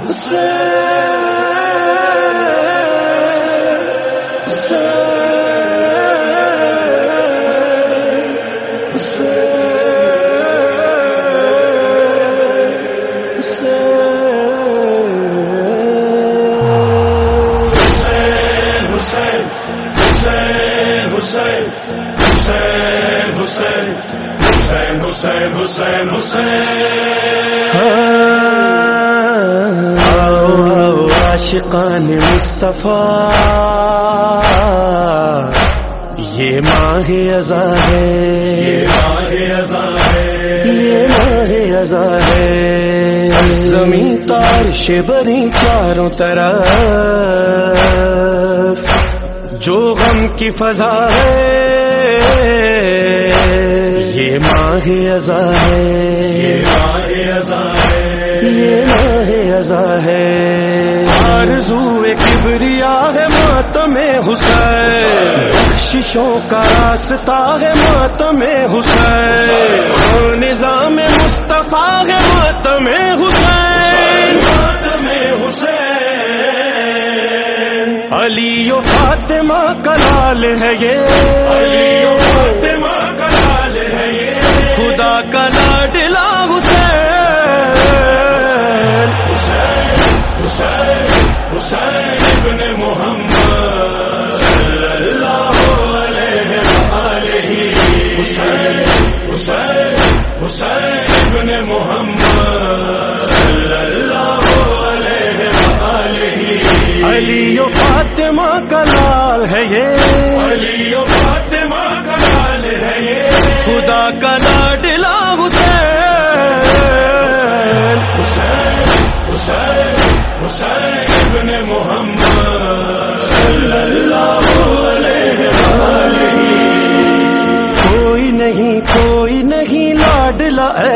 حسین حسین حسین عاشقان مصطفیٰ۔ یہ ماہ ازا ہے۔ یہ ماہ ازا ہے۔ یہ ماہ ازا ہے۔ زمین تارش بری چاروں طرف۔ جو غم کی فضا ہے۔ یہ ماہ ازا ہے۔ یہ ماہ ازا ہے۔ یہ ماہ ازا ہے۔ آرزو کبریا ہے، ماتم حسین۔ شیشوں کا راستہ ہے، ماتم حسین۔ نظام مصطفیٰ ہے، ماتم حسین۔ ماتم حسین۔ علی و فاطمہ کلال ہے یہ۔ علی و فاطمہ کا لال ہے یہ۔ خدا کا لاڈلا حسین۔ حسین حسین۔ ابن محمد صلی اللہ علیہ وآلہ حسین حسین حسین ابن محمد صلی اللہ علیہ وآلہ علی و فاطمہ کلال ہے یہ۔ علی و فاطمہ کا لال ہے یہ۔ خدا کا لاڈلا حسین حسین حسین۔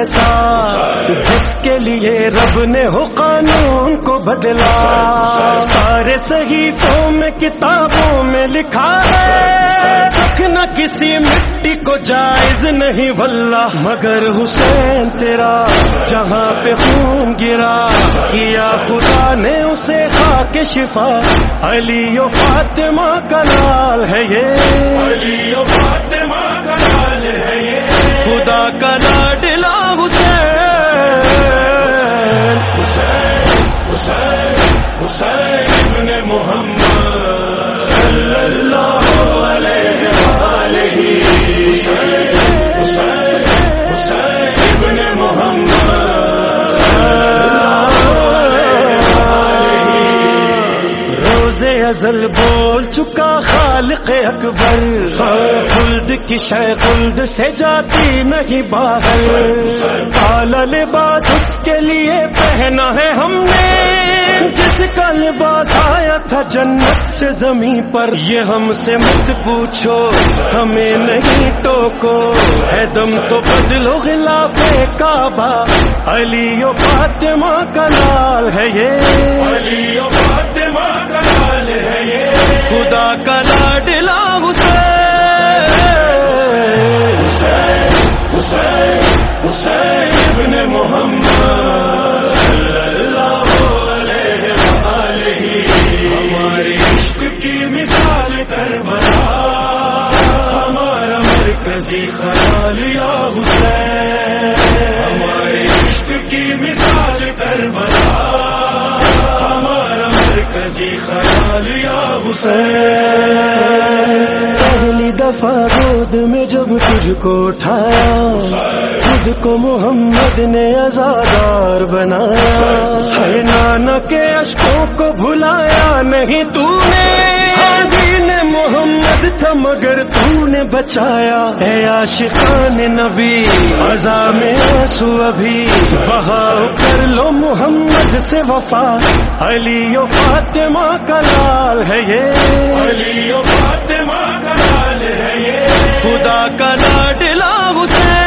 ایسا جس کے لیے رب نے ہو قانون کو بدلا۔ سارے صحیفوں میں، کتابوں میں لکھا ہے نہ کسی مٹی کو جائز نہیں، واللہ۔ مگر حسین تیرا جہاں پہ خون گرا، کیا خدا نے اسے خاک شفا۔ علی و فاطمہ کا لال ہے یہ۔ ازل بول چکا خالق اکبر۔ خلد کی شے خلد سے جاتی نہیں باہر۔ کالا لباس اس کے لیے پہنا ہے ہم نے۔ جس تھا جنت سے زمین پر۔ یہ ہم سے مت پوچھو ہمیں نہیں ٹوکو۔ ہے دم تو بدلو خلاف کعبہ۔ علی و فاطمہ کا لال ہے یہ۔ علی و فاطمہ کا لال ہے یہ۔ خدا کا لاڈلا حسین۔ خیال یا حسین، ہمارے عشق کی مثال کربلا ہمارا مرکزی خیال یا حسین۔ پہلی دفعہ گود میں جب تجھ کو اٹھایا، خود کو محمد نے ازادار بنایا۔ ہے نانا کے اشکوں کو بھلایا نہیں تو نے۔ ہاں محمد تھا مگر تو بچایا اے عاشقان نبی ازا میں آنسو ابھی۔ بہاؤ کر لو محمد سے وفا۔ علی و فاطمہ کا لال ہے یہ۔ علی و فاطمہ کا لال ہے یہ۔ خدا کا لاڈلا حسین۔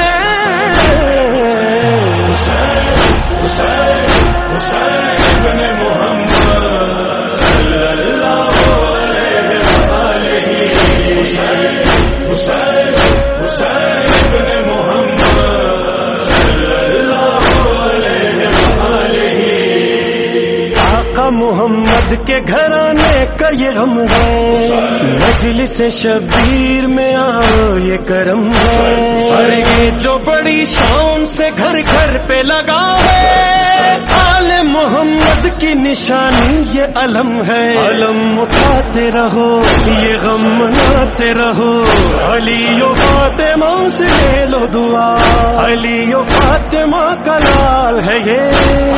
محمد کے گھرانے کا یہ غم ہے۔ مجلس شبیر میں آؤ، یہ کرم ہے۔ یہ جو بڑی شان سے گھر گھر پہ لگا ہے۔ آل محمد کی نشانی یہ علم ہے۔ علم اٹھاتے رہو یہ غم مناتے رہو۔ علی و فاطمہ سے لے لو دعا۔ علی و فاطمہ کا لال ہے یہ۔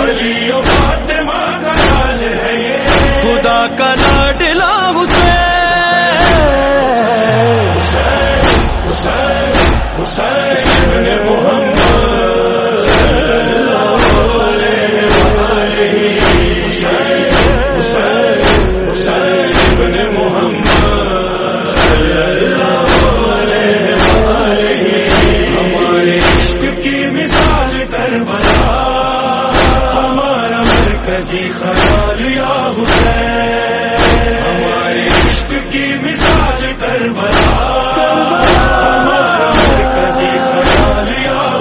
علی و فاطمہ کا لال ہے یہ۔ خدا کا لاڈلا حسین حسین حسین ابن مرکزی خیال یا حسین ہمارے عشق کی مثال کربلا۔ ہمارا مرکزی خیال یا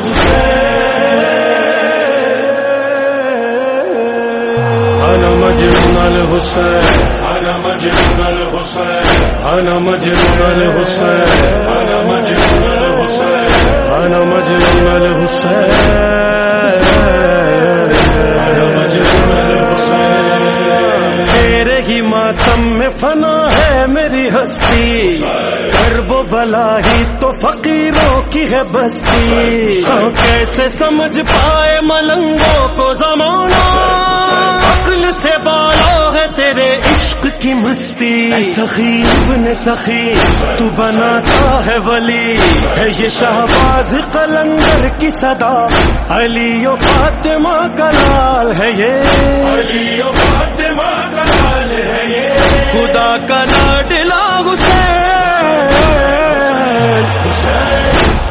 انا مجنون الحسین۔ انا مجنون الحسین۔ انا مجنون الحسین۔ انا مجنون الحسین۔ انا مجنون الحسین۔ انا مجنون الحسین۔ تیرے ہی ماتم میں فنا ہے میری ہستی۔ گرب و بلا ہی تو فقیروں کی ہے بستی۔ کیسے سمجھ پائے ملنگوں کو زمانہ؟ عقل سے بالا ہے تیرے کی مستی۔ سخی ابن سخی تو بناتا ہے ولی۔ ہے یہ شہباز قلندر کی صدا۔ علی و فاطمہ کا لال ہے یہ۔ علی و فاطمہ کا لال ہے یہ۔ خدا کا لاڈلا حسین حسین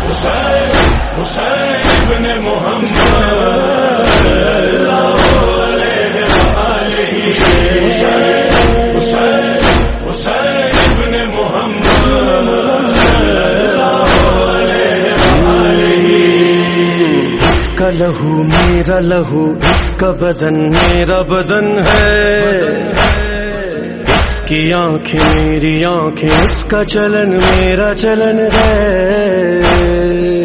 حسین حسین۔ لہو میرا لہو اس کا بدن میرا بدن ہے۔ اس کی آنکھیں میری آنکھیں اس کا چلن میرا چلن ہے۔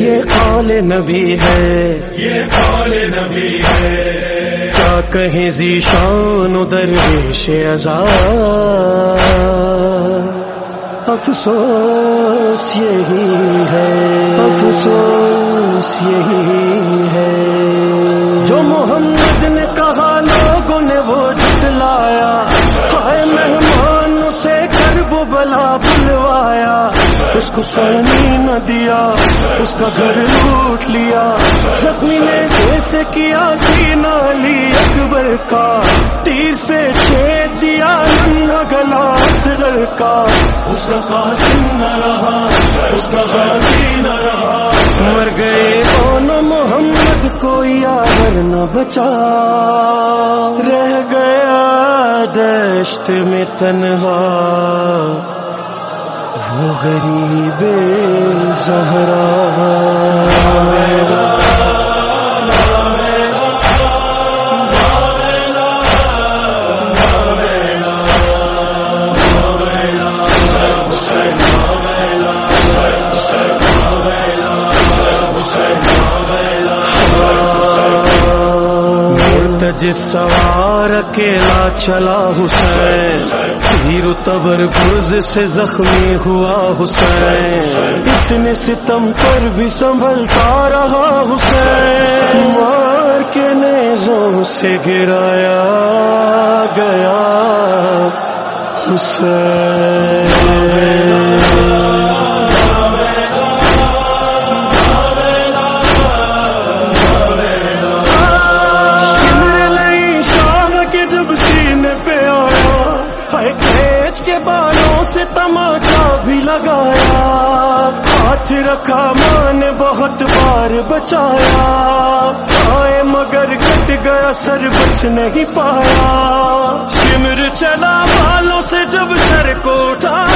یہ قول نبی ہے۔ یہ قول نبی ہے۔ کیا کہیں ذیشان درویش ازا افسوس یہی ہے۔ افسوس۔ یہی ہے۔ جو محمد نے کہا، لوگوں نے وہ جٹلایا ہائے مہمان سے کرب بلا بلوایا۔ اس کو پانی نہ دیا، اس کا گھر لوٹ لیا۔ زخمی نے جیسے کیا سینہ علی اکبر کا۔ تیر سے چھید دیا ننھا گلا اصغر کا۔ اس کا قاسم نہ رہا، اس کا غازی نہ رہا۔ کوئی آگر نہ بچا۔ رہ گیا دشت میں تنہا۔ وہ غریب زہرا۔ جس سوار اکیلا چلا حسین ہیر تبر گرز سے زخمی ہوا حسین۔ اتنے ستم پر بھی سنبھلتا رہا حسین۔ مار کے نیزوں سے گرایا گیا حسین۔ ہاتھ رکھا ماں نے بہت بار بچایا۔ آئے مگر کٹ گیا سر بچ نہیں پایا۔ سمر چلا بالوں سے جب سر کو اٹھایا